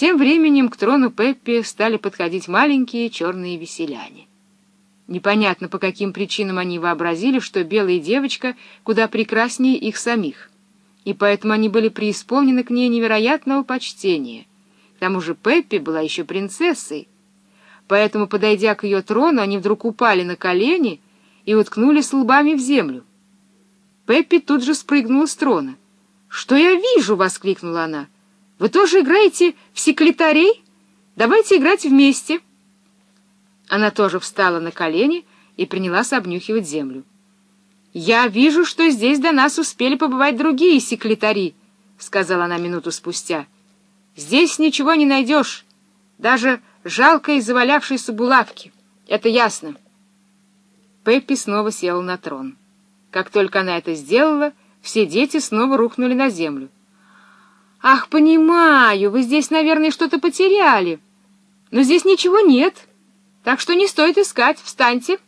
Тем временем к трону Пеппи стали подходить маленькие черные веселяне. Непонятно, по каким причинам они вообразили, что белая девочка куда прекраснее их самих, и поэтому они были преисполнены к ней невероятного почтения. К тому же Пеппи была еще принцессой, поэтому, подойдя к ее трону, они вдруг упали на колени и уткнулись лбами в землю. Пеппи тут же спрыгнула с трона. «Что я вижу?» — воскликнула она. «Вы тоже играете в секретарей? Давайте играть вместе». Она тоже встала на колени и принялась обнюхивать землю. «Я вижу, что здесь до нас успели побывать другие секретари», — сказала она минуту спустя. «Здесь ничего не найдешь, даже жалкой завалявшейся булавки. Это ясно». Пеппи снова села на трон. Как только она это сделала, все дети снова рухнули на землю. «Ах, понимаю, вы здесь, наверное, что-то потеряли. Но здесь ничего нет, так что не стоит искать. Встаньте!»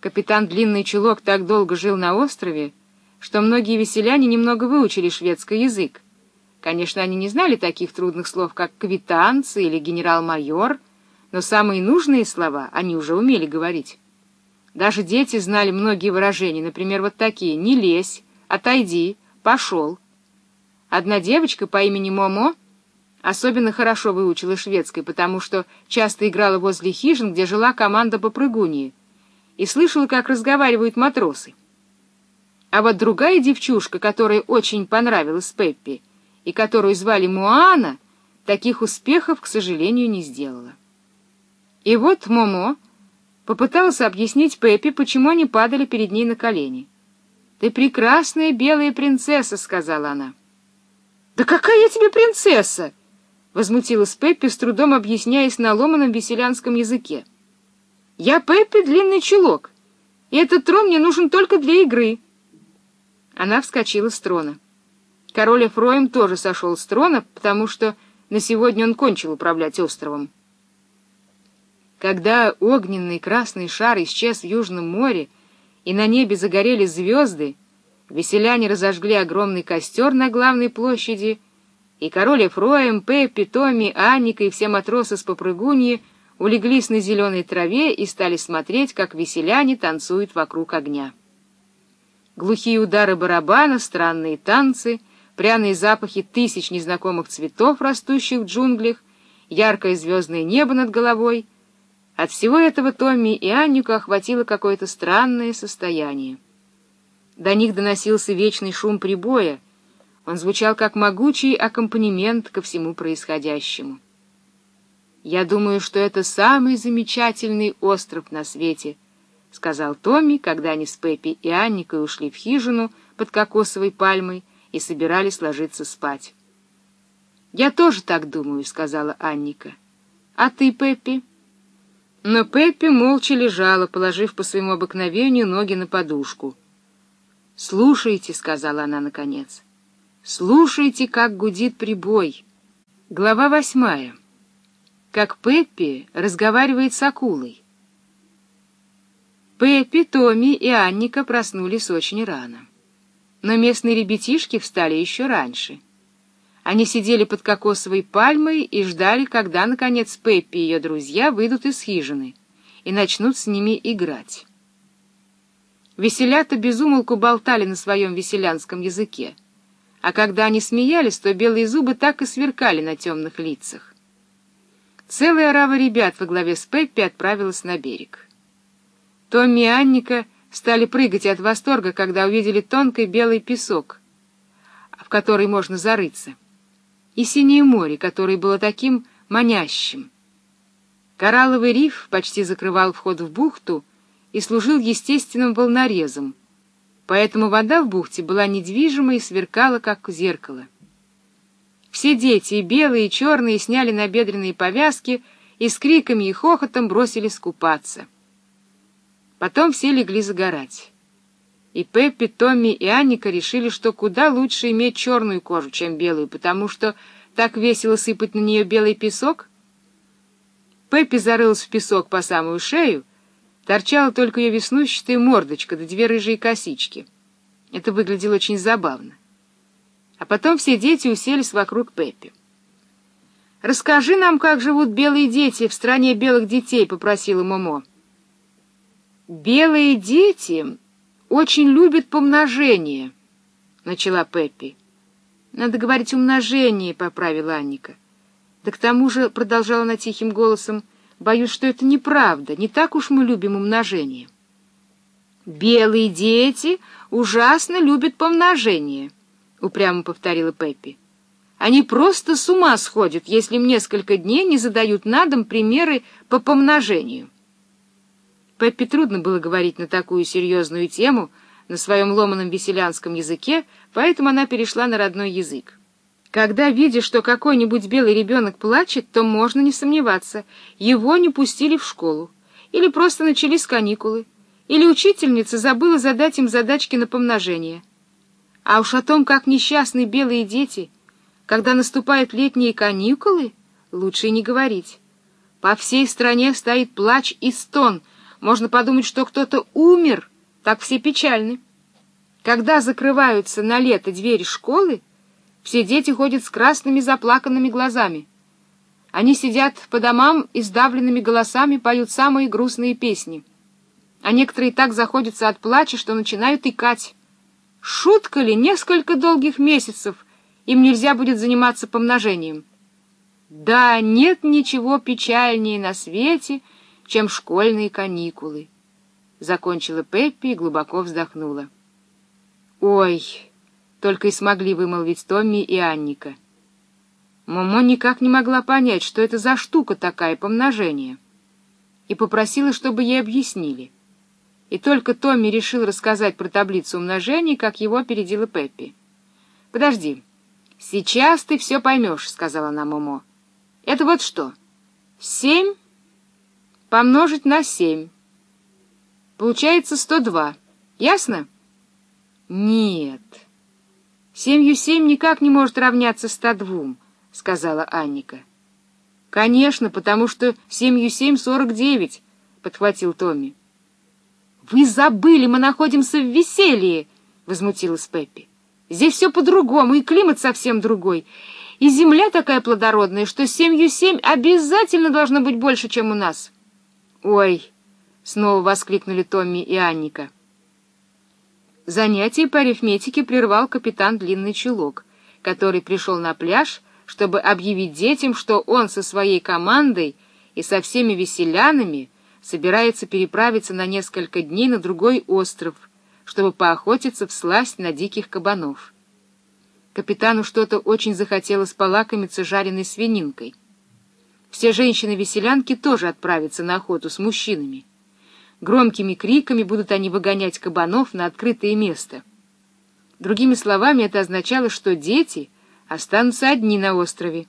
Капитан Длинный Чулок так долго жил на острове, что многие веселяне немного выучили шведский язык. Конечно, они не знали таких трудных слов, как «квитанцы» или «генерал-майор», но самые нужные слова они уже умели говорить. Даже дети знали многие выражения, например, вот такие «не лезь», «отойди», «пошел». Одна девочка по имени Момо особенно хорошо выучила шведский, потому что часто играла возле хижин, где жила команда попрыгуньи, и слышала, как разговаривают матросы. А вот другая девчушка, которая очень понравилась Пеппи, и которую звали Муана, таких успехов, к сожалению, не сделала. И вот Момо попытался объяснить Пеппи, почему они падали перед ней на колени. «Ты прекрасная белая принцесса», — сказала она. «Да какая я тебе принцесса?» — возмутилась Пеппи, с трудом объясняясь на ломаном веселянском языке. «Я Пеппи Длинный Чулок, и этот трон мне нужен только для игры». Она вскочила с трона. Король Эфроим тоже сошел с трона, потому что на сегодня он кончил управлять островом. Когда огненный красный шар исчез в Южном море, и на небе загорелись звезды, веселяне разожгли огромный костер на главной площади, и король Эфроем, Пеппи, Томми, Анника и все матросы с попрыгуньи улеглись на зеленой траве и стали смотреть, как веселяне танцуют вокруг огня. Глухие удары барабана, странные танцы, пряные запахи тысяч незнакомых цветов, растущих в джунглях, яркое звездное небо над головой — от всего этого Томми и Аннику охватило какое-то странное состояние. До них доносился вечный шум прибоя. Он звучал как могучий аккомпанемент ко всему происходящему. «Я думаю, что это самый замечательный остров на свете», — сказал Томми, когда они с Пеппи и Анникой ушли в хижину под кокосовой пальмой и собирались ложиться спать. «Я тоже так думаю», — сказала Анника. «А ты, Пеппи?» Но Пеппи молча лежала, положив по своему обыкновению ноги на подушку. «Слушайте», — сказала она наконец, — «слушайте, как гудит прибой». Глава восьмая. Как Пеппи разговаривает с акулой. Пеппи, Томми и Анника проснулись очень рано. Но местные ребятишки встали еще раньше — они сидели под кокосовой пальмой и ждали, когда, наконец, Пеппи и ее друзья выйдут из хижины и начнут с ними играть. Веселята безумолку болтали на своем веселянском языке, а когда они смеялись, то белые зубы так и сверкали на темных лицах. Целая орава ребят во главе с Пеппи отправилась на берег. Томми и Анника стали прыгать от восторга, когда увидели тонкий белый песок, в который можно зарыться и синее море, которое было таким манящим. Коралловый риф почти закрывал вход в бухту и служил естественным волнорезом, поэтому вода в бухте была недвижима и сверкала, как зеркало. Все дети, и белые, и черные, сняли набедренные повязки и с криками и хохотом бросились купаться. Потом все легли загорать. И Пеппи, Томми и Анника решили, что куда лучше иметь черную кожу, чем белую, потому что так весело сыпать на нее белый песок. Пеппи зарылась в песок по самую шею, торчала только ее веснущатая мордочка да две рыжие косички. Это выглядело очень забавно. А потом все дети уселись вокруг Пеппи. расскажи нам, как живут белые дети в стране белых детей», — попросила Момо. «Белые дети очень любят помножение», — начала Пеппи. «Надо говорить умножение», — поправила Анника. «Да к тому же», — продолжала она тихим голосом, — «боюсь, что это неправда. Не так уж мы любим умножение». «Белые дети ужасно любят помножение», — упрямо повторила Пеппи. «Они просто с ума сходят, если им несколько дней не задают на дом примеры по помножению». Пеппи трудно было говорить на такую серьезную тему на своем ломаном веселянском языке, поэтому она перешла на родной язык. Когда видишь, что какой-нибудь белый ребенок плачет, то можно не сомневаться, его не пустили в школу, или просто начались каникулы, или учительница забыла задать им задачки на помножение. А уж о том, как несчастны белые дети, когда наступают летние каникулы, лучше и не говорить. По всей стране стоит плач и стон — можно подумать, что кто-то умер, так все печальны. Когда закрываются на лето двери школы, все дети ходят с красными заплаканными глазами. Они сидят по домам и сдавленными голосами поют самые грустные песни. А некоторые так заходятся от плача, что начинают икать. Шутка ли, несколько долгих месяцев им нельзя будет заниматься помножением? Да, нет ничего печальнее на свете, чем школьные каникулы. Закончила Пеппи и глубоко вздохнула. «Ой!» — только и смогли вымолвить Томми и Анника. Момо никак не могла понять, что это за штука такая помножение, и попросила, чтобы ей объяснили. И только Томми решил рассказать про таблицу умножений, как его опередила Пеппи. «Подожди, сейчас ты все поймешь», — сказала она Момо. «Это вот что? Семь помножить на семь. Получается сто два. Ясно? Нет. Семью семь никак не может равняться ста двум, сказала Анника. Конечно, потому что семью семь сорок девять, подхватил Томми. Вы забыли, мы находимся в веселье, возмутилась Пеппи. Здесь все по-другому, и климат совсем другой. И земля такая плодородная, что семью семь обязательно должно быть больше, чем у нас. «Ой!» — снова воскликнули Томми и Анника. Занятие по арифметике прервал капитан Длинный Чулок, который пришел на пляж, чтобы объявить детям, что он со своей командой и со всеми веселянами собирается переправиться на несколько дней на другой остров, чтобы поохотиться в сласть на диких кабанов. Капитану что-то очень захотелось полакомиться жареной свининкой — все женщины-веселянки тоже отправятся на охоту с мужчинами. Громкими криками будут они выгонять кабанов на открытое место. Другими словами, это означало, что дети останутся одни на острове.